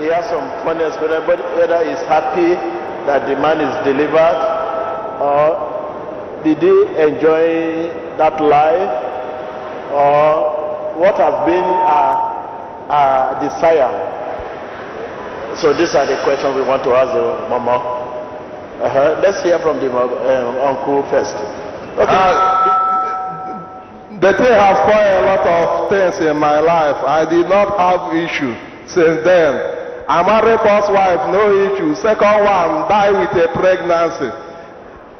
he has some funny experience, but whether he's happy that the man is delivered or did he enjoy that life or what has been a, a desire. So these are the questions we want to ask the mama. Uh-huh. Let's hear from the um, uncle first. Okay. Uh, the thing has spoiled a lot of things in my life. I did not have issues since then. I married first wife, no issue. Second one, die with a pregnancy.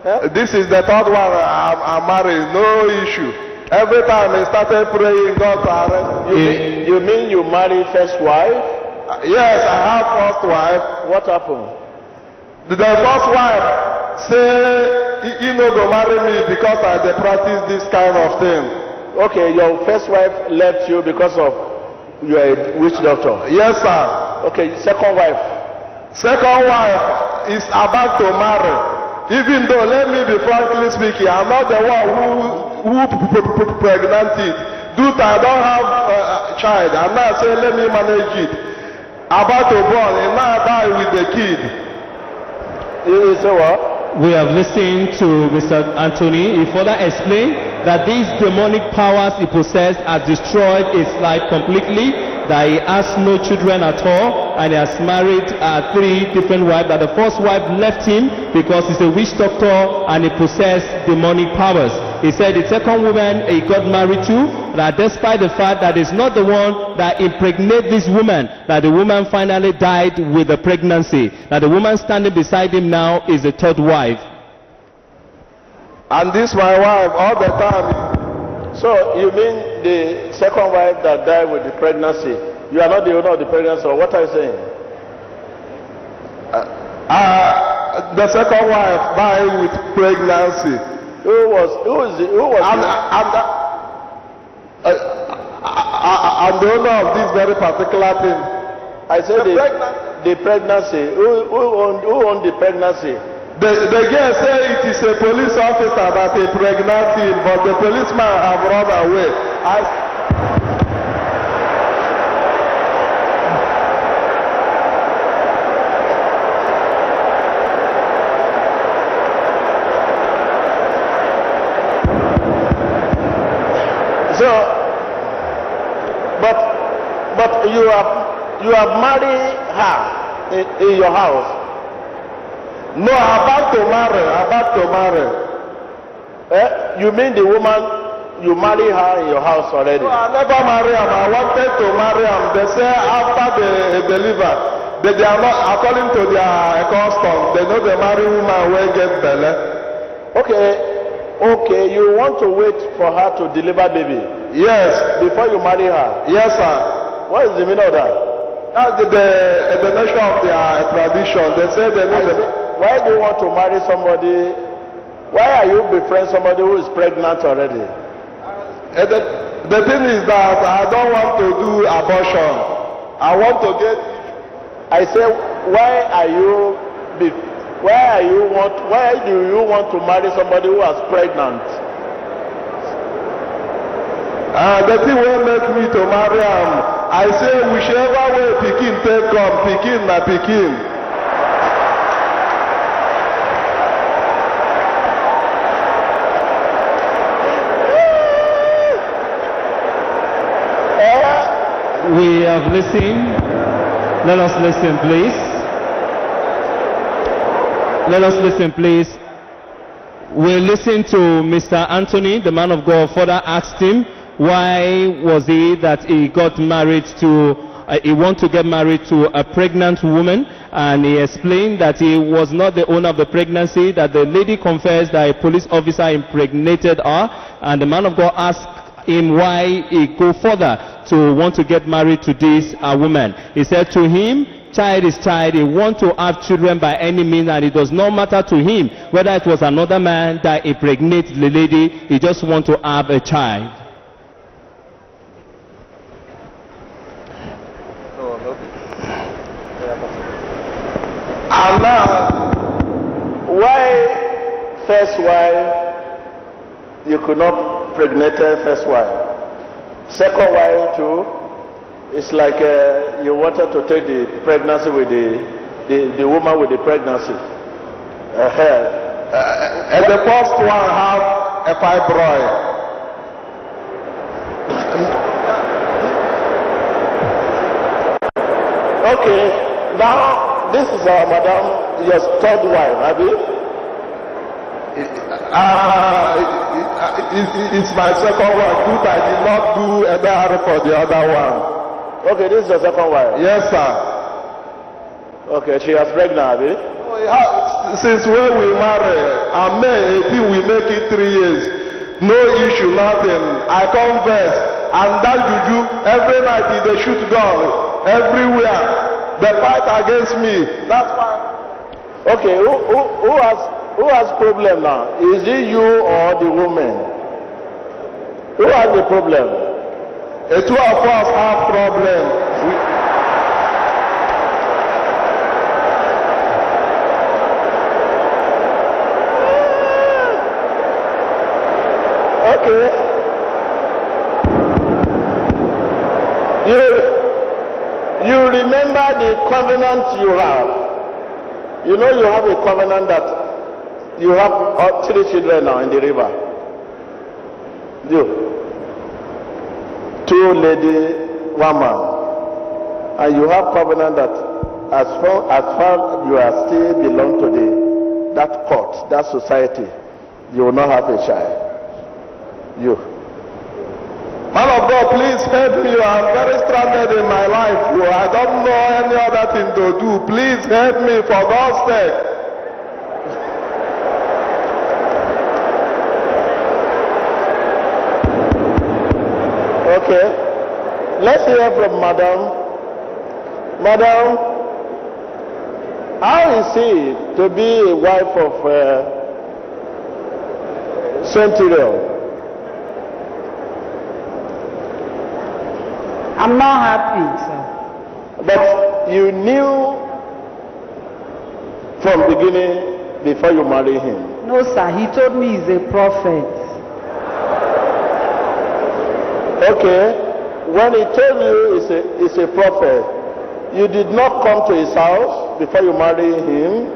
Yeah. This is the third one I'm, I'm married, no issue. Every time I started praying, God arrest You, mean, you mean you married first wife? Yes, I have first wife. What happened? The the first wife say he, he no go marry me because I dey practice this kind of thing. Okay, your first wife left you because of you are a witch doctor. Yes, sir. Okay, second wife. Second wife is about to marry. Even though, let me be frankly speaking, I'm not the one who who p- p- p- pregnant it. Due to I don't have uh, a child, I'm not saying let me manage it. About to born, and now die with the kid. You, you say what? We have listened to Mr. Anthony. He further explained that these demonic powers he possessed has destroyed his life completely, that he has no children at all, and he has married uh, three different wives, that the first wife left him because he's a witch doctor and he possessed demonic powers. He said the second woman he got married to, that despite the fact that it's not the one that impregnated this woman, that the woman finally died with the pregnancy, that the woman standing beside him now is the third wife. And this my wife all the time. So you mean the second wife that died with the pregnancy? You are not the owner of the pregnancy, what are you saying? Uh, the second wife died with pregnancy. Who was who is the, who was I'm, the, I'm, uh, I, I, I'm the owner of this very particular thing. I said the the, pregnant- the pregnancy. Who who owned who owned the pregnancy? The, the girl say it is a police officer that pregnant, him, but the policeman have run away. I, So, but but you have you have married her in, in your house. No, about to marry, about to marry. Eh? You mean the woman you marry her in your house already? No, I never marry him. I wanted to marry him. They say after they deliver, they, they are not, according to their custom, they know they marry woman will get belly. Okay, okay. You want to wait for her to deliver baby Yes, before you marry her. yes, sir. What is the meaning of that? That's the, the explanation of their tradition. They say they know the, why do you want to marry somebody? Why are you befriend somebody who is pregnant already? Eh, the, the thing is that I don't want to do abortion. I want to get I say, why are you be, why are you want why do you want to marry somebody who is pregnant? uh, the thing wey make me to marry him. i say whichever way pikin take come pikin na pikin Eh? We have listened. Let us listen, please. Let us listen, please. We listened to Mr. Anthony, the man of God, further asked him why was he that he got married to, uh, he want to get married to a pregnant woman, and he explained that he was not the owner of the pregnancy, that the lady confessed that a police officer impregnated her, and the man of God asked him why he go further to want to get married to this uh, woman. He said to him, child is child, he want to have children by any means and it does not matter to him whether it was another man that impregnated the lady, he just want to have a child. and now Why first wife you could not pregnate first wife? Second wife too. It's like uh, uh, you wanted to take the pregnancy with the, the, the woman with the pregnancy. Uh-huh. Uh, and the first one have a fibroid. Okay, now this is our madam, your third wife, have you? Uh, it, it, it's my second one. Good, I did not do another for the other one. Okay, this is your second wife. Yes, sir. Okay, she has pregnant? Oh, Since when we marry, and May 18, we make it three years. No issue, nothing. I confess. And that juju, every night they shoot gun, everywhere. They fight against me. That's why. Okay, who, who, who has who has problem now? Is it you or the woman? Who has the problem? The two of us have problem. We, Okay. You you remember the covenant you have. You know you have a covenant that you have uh, three children now in the river. You. Two lady, one man. And you have covenant that as far as far you are still belong to the that court, that society, you will not have a child. You. Man of God, please help me. I'm very stranded in my life. I don't know any other thing to do. Please help me for God's sake. Okay. Let's hear from Madam. Madam, how is it to be a wife of uh, Centurion? I'm not happy, sir. But you knew from the beginning before you marry him. No, sir. He told me he's a prophet. Okay. When he told you he's a, he's a prophet, you did not come to his house before you marry him.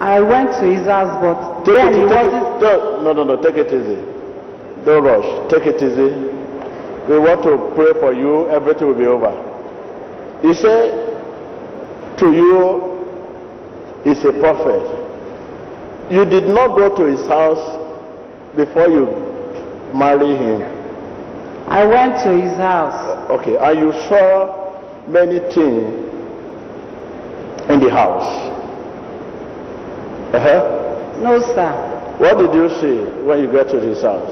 I went to his house, but Take then it, he wasn't. no, no, no, no, take it easy. Don't rush. Take it easy. We want to pray for you. Everything will be over. He said to you, he's a prophet. You did not go to his house before you marry him. I went to his house. Okay, and you saw many things in the house. Uh-huh. No, sir. What did you see when you get to his house?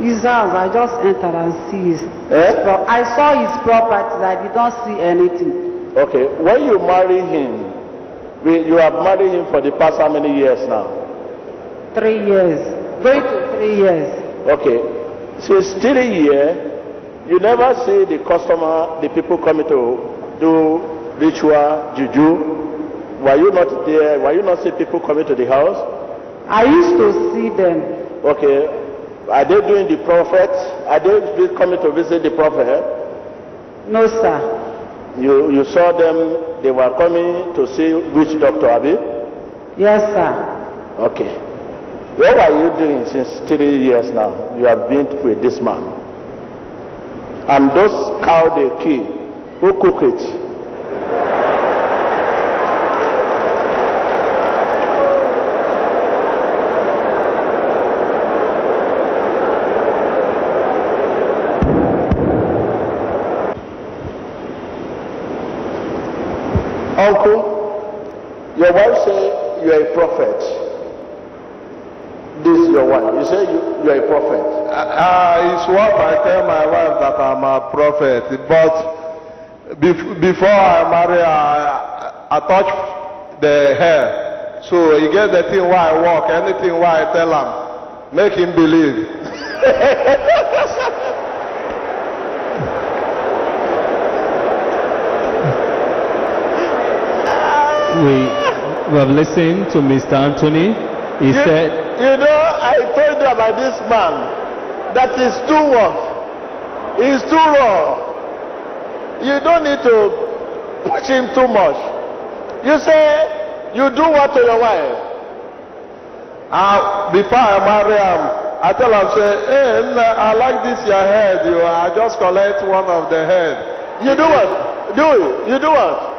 His house, I just entered and see his. Eh? Pro- I saw his property. I did not see anything. Okay, when you marry him, you have married him for the past how many years now? Three years. Going to three years. Okay, since three years, you never see the customer, the people coming to do ritual, juju. Were you not there? Were you not see people coming to the house? I used to see them. Okay, are they doing the prophet? Are they coming to visit the prophet? No, sir. You, you saw them, they were coming to see witch doctor, Abi? Yes, sir. Okay. What are you doing since three years now? You have been with this man. And those cow they kill, who cook it? Uncle, your wife say you are a prophet. This is your wife. You say you, you are a prophet. Uh, it's what I tell my wife that I'm a prophet. But bef- before I marry I, I touch the hair. So you get the thing why I walk, anything why I tell him, make him believe. We, we have listened to Mr. Anthony. He You, said, you know, I told you about this man that is too what? He's too raw. you don't need to push him too much. You say you do what to your wife? Uh, before I marry him, I tell him, say, hey, I like this your head. You, I just collect one of the head. You do what? Do you? You do what?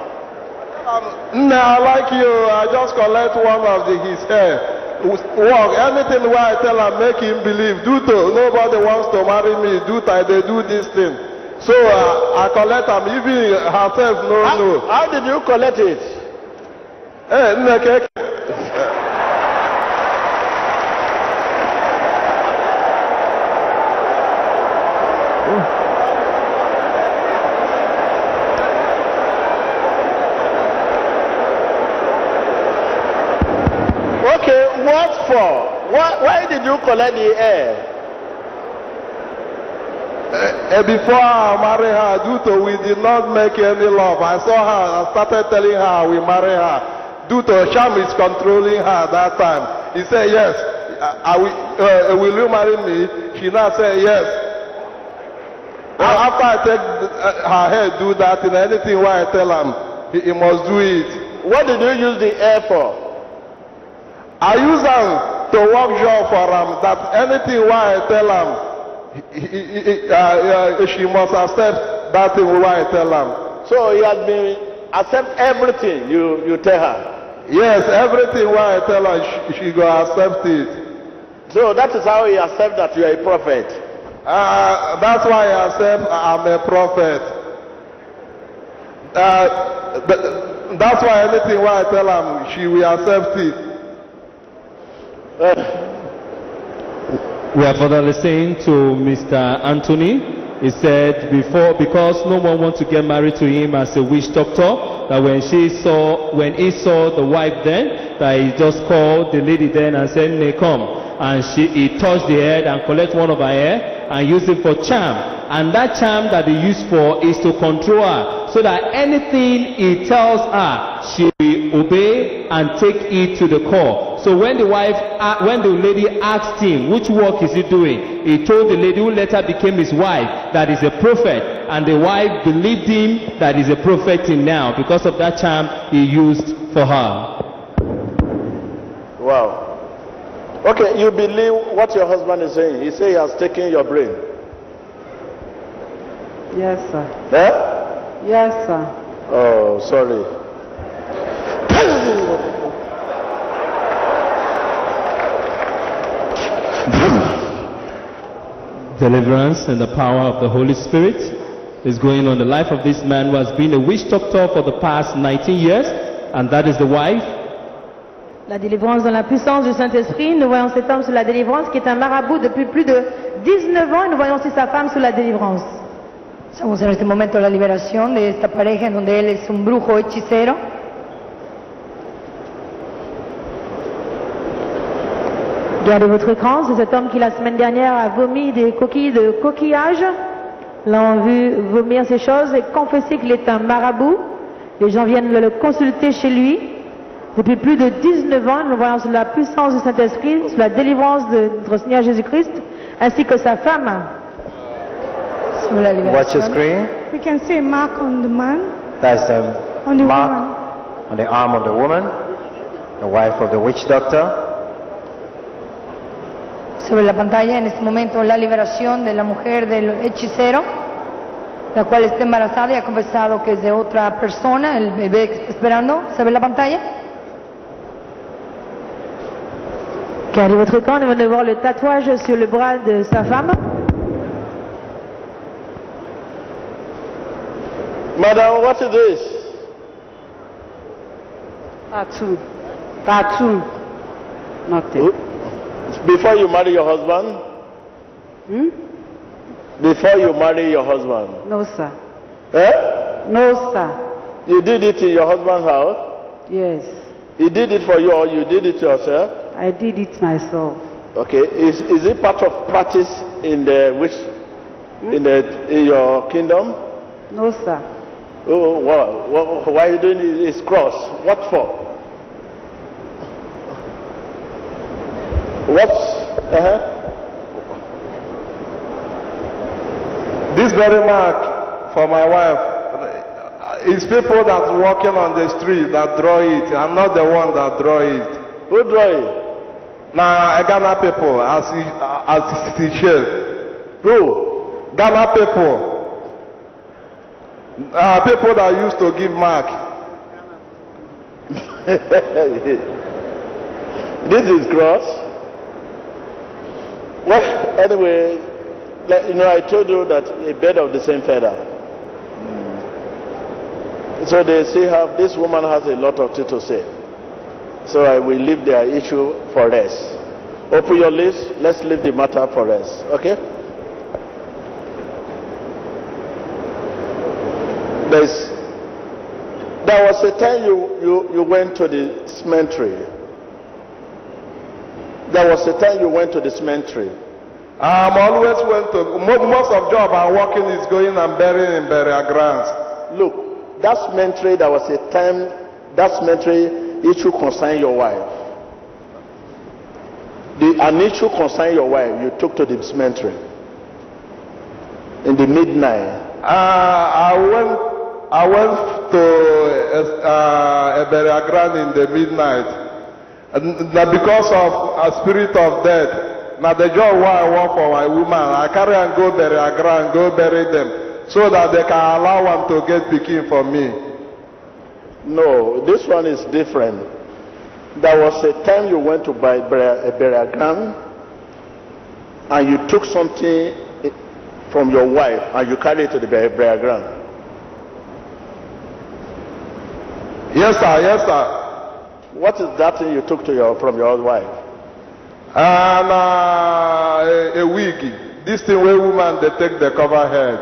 Nna, I like you. I just collect one of the, his hair. Work. Anything where I tell him, make him believe. Do to. Nobody wants to marry me. Do to. They do this thing. So uh, I collect him. Even herself, no, How, no. how did you collect it? Hey, nna, ke- Okay, what for? Why, why did you collect the air? Uh, before I marry her, due to we did not make any love. I saw her, I started telling her we marry her. Due to Sham is controlling her that time. He said, yes, I, I will, uh, will you marry me? She now said, yes. And after I take uh, her head, do that, in anything where I tell him, he, he must do it. What did you use the air for? I use them to work job for him, that anything where I tell him, he, he, he, uh, uh, she must accept that thing where I tell him. So he has been accept everything you, you tell her. Yes, everything what I tell her, she, she go accept it. So that is how he accept that you are a prophet. Uh, that's why I accept I'm a prophet. Uh, that's why anything what I tell her, she will accept it. We are further listening to Mr. Anthony. He said before, because no one wants to get married to him as a witch doctor, that when she saw, when he saw the wife then, that he just called the lady then and said, "May come," and she, he touched the head and collect one of her hair and use it for charm. And that charm that he used for is to control her, so that anything he tells her, she will obey and take it to the core. So when the wife, uh, when the lady asked him, which work is he doing? He told the lady who later became his wife that he's a prophet. And the wife believed him that he's a prophet in now because of that charm he used for her. Wow. Okay, you believe what your husband is saying. He say he has taken your brain. Yes, sir. Eh? Yes, sir. Oh, sorry. Deliverance and the power of the Holy Spirit is going on the life of this man who has been a witch doctor for the past 19 years, and that is the wife. La délivrance dans la puissance du Saint-Esprit. Nous voyons cet homme sous la délivrance qui est un marabout depuis plus de 19 ans et nous voyons aussi sa femme sous la délivrance. Estamos en este momento la liberación de esta pareja en donde él es un brujo hechicero. Regardez votre écran, c'est cet homme qui la semaine dernière a vomi des coquilles de coquillage. L'ont vu vomir ces choses et confesser qu'il est un marabout. Les gens viennent le consulter chez lui. Depuis plus de 19 ans, nous voyons sous la puissance du Saint-Esprit, sous la délivrance de notre Seigneur Jésus-Christ, ainsi que sa femme. Watch the screen. We can see mark on the man, That's the on the mark woman. on the arm of the woman, the wife of the witch doctor. Sobre la pantalla en este momento la liberación de la mujer del hechicero, la cual está embarazada y ha confesado que es de otra persona, el bebé que está esperando. ¿Se ve la pantalla? Regardez votre écran, nous venons de voir le tatouage sur le bras de sa femme. Madam, what is this? Tattoo. Tattoo. Nothing. Before you marry your husband? Hmm? Before you marry your husband? No, sir. Eh? No, sir. You did it in your husband's house? Yes. He did it for you or you did it yourself? I did it myself. Okay. Is, is it part of practice in the which in the in your kingdom? No, sir. Oh, wha- wha- why are you doing it? It's cross. What for? What? Uh-huh. This very mark for my wife, It's people that walking on the street that draw it. I'm not the one that draw it. Who draw it? Now, Ghana people, as he, as he said, Who? Ghana people, uh, people that used to give mark. this is cross. Well, anyway, like, you know, I told you that a bird of the same feather. Mm. So they still have, this woman has a lot of things to say. So I will leave their issue for rest. Open your lips, let's leave the matter for rest. Okay? There's, there was a time you, you, you went to the cemetery. There was a time you went to the cemetery. I'm always went to, most of job I'm working is going and burying in burial grounds. Look, that cemetery, there was a time that cemetery issue concern your wife. The, an issue concern your wife, you took to the cemetery in the midnight. Uh, I went, I went to a, uh, a burial ground in the midnight. Na because of a spirit of death, now the job why I work for my woman, I carry and go burial ground, go bury them, so that they can allow one to get pikin for me. No, this one is different. There was a time you went to buy a burial ground and you took something from your wife and you carried it to the burial ground. Yes, sir, yes, sir. What is that thing you took to your, from your wife? And uh, a, a wig. This thing where woman they take the cover head.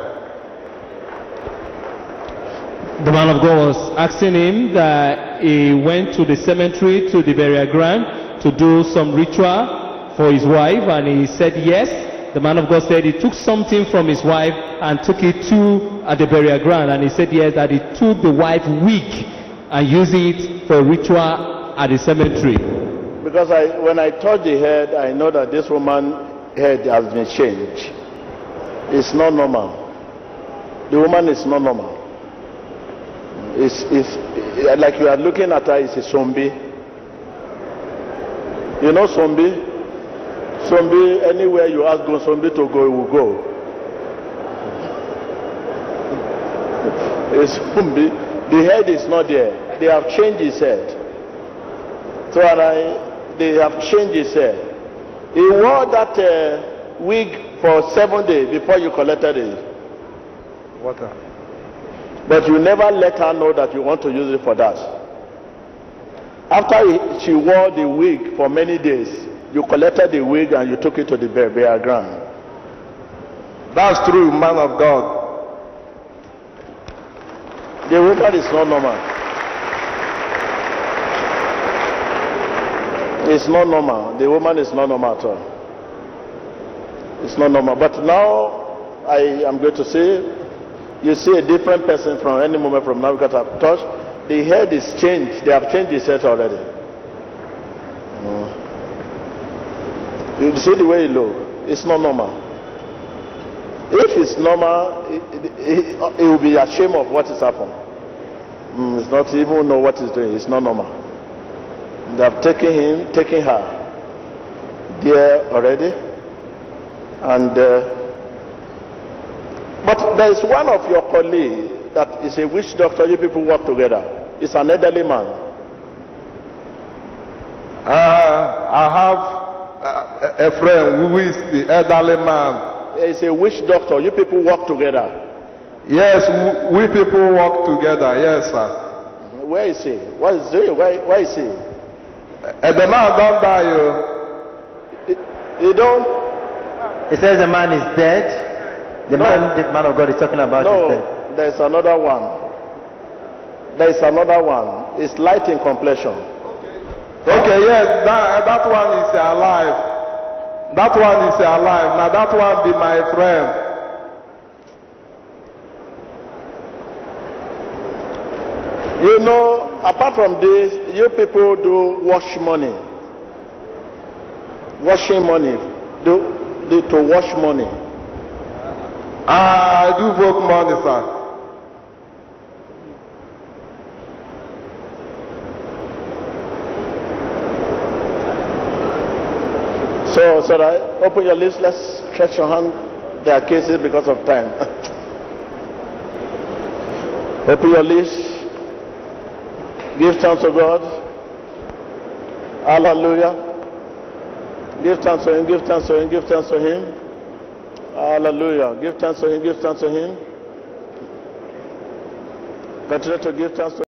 The man of God was asking him that he went to the cemetery, to the burial ground, to do some ritual for his wife, and he said yes. The man of God said he took something from his wife and took it to at the burial ground, and he said yes, that he took the wife wig and used it for ritual at the cemetery. Because I, when I touch the head, I know that this woman head has been changed. It's not normal. The woman is not normal. It's, it's like you are looking at her, it's a zombie. You know zombie? Zombie, anywhere you ask zombie to go, he will go. A zombie, the head is not there. They have changed his head. So and I, they have changed his hair. He wore that uh, wig for seven days before you collected it. Water. But you never let her know that you want to use it for that. After she wore the wig for many days, you collected the wig and you took it to the bur- burial ground. That's true, man of God. The woman is not normal. It's not normal. The woman is not normal at all. It's not normal. But now I am going to say, you see a different person from any moment from now because I've touched. The head is changed. They have changed his head already. You see the way he look. It's not normal. If it's normal, it, it, it, it will be ashamed of what is happened. Mm, it's not even know what he's doing. It's not normal. They have taken him, taken her there already. And uh, but there is one of your colleagues that is a witch doctor. You people work together. It's an elderly man. Uh, I have uh, a friend who is the elderly man. It's a witch doctor. You people work together. Yes, we, we people work together. Yes, sir. Where is he? What is he? Where, where is he? And the man don't die. oh. He, he don't. He says the man is dead. The No. man, the man of God is talking about. No, there's another one. There's another one. It's light in complexion. Okay, yes, that, that one is alive. That one is alive. Now that one be my friend. You know, apart from this, you people do wash money. Washing money. Do, do to wash money. I do work money, sir. So, so I open your lips, let's stretch your hand. There are cases because of time. open your lips. Give thanks to God. Hallelujah. Give thanks to Him. Give thanks to Him. Give thanks to Him. Hallelujah. Give thanks to Him. Give thanks to Him. Continue to give thanks to